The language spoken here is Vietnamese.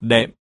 đệm.